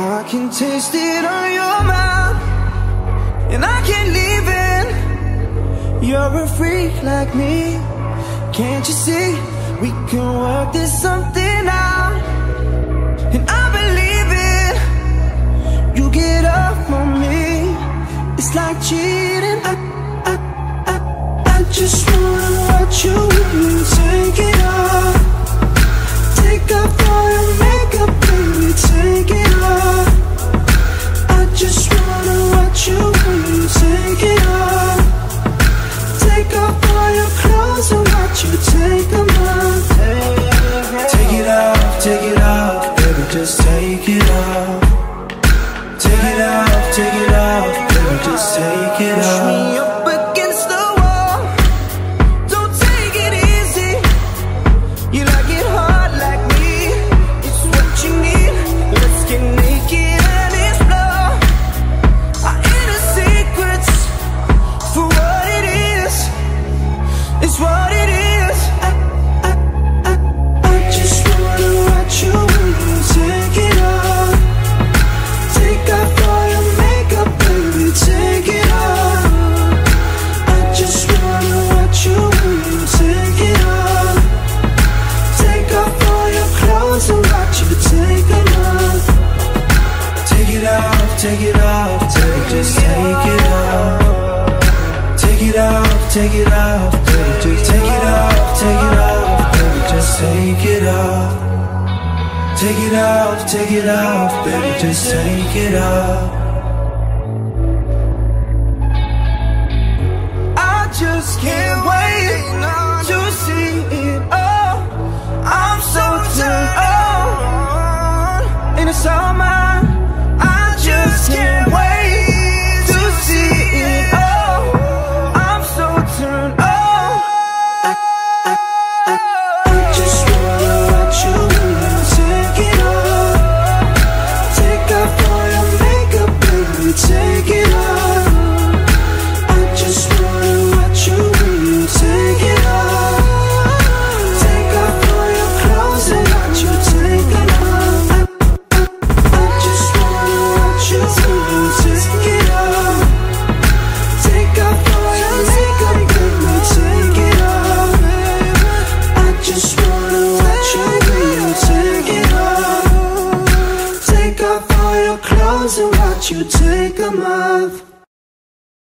I can taste it on your mouth, and I can't leave it. You're a freak like me. Can't you see? We can work this something out, and I believe it. You get up on me. It's like cheating. I, I, I, I just wanna watch you it off, take it just take it off. Take it off, take it off, baby, just take it off, take it off, baby, just take it off. Take it off, take it off, baby, just take it off. I just can't wait to see it all. I'm so turned on, and it's all my hours and watch you take them off.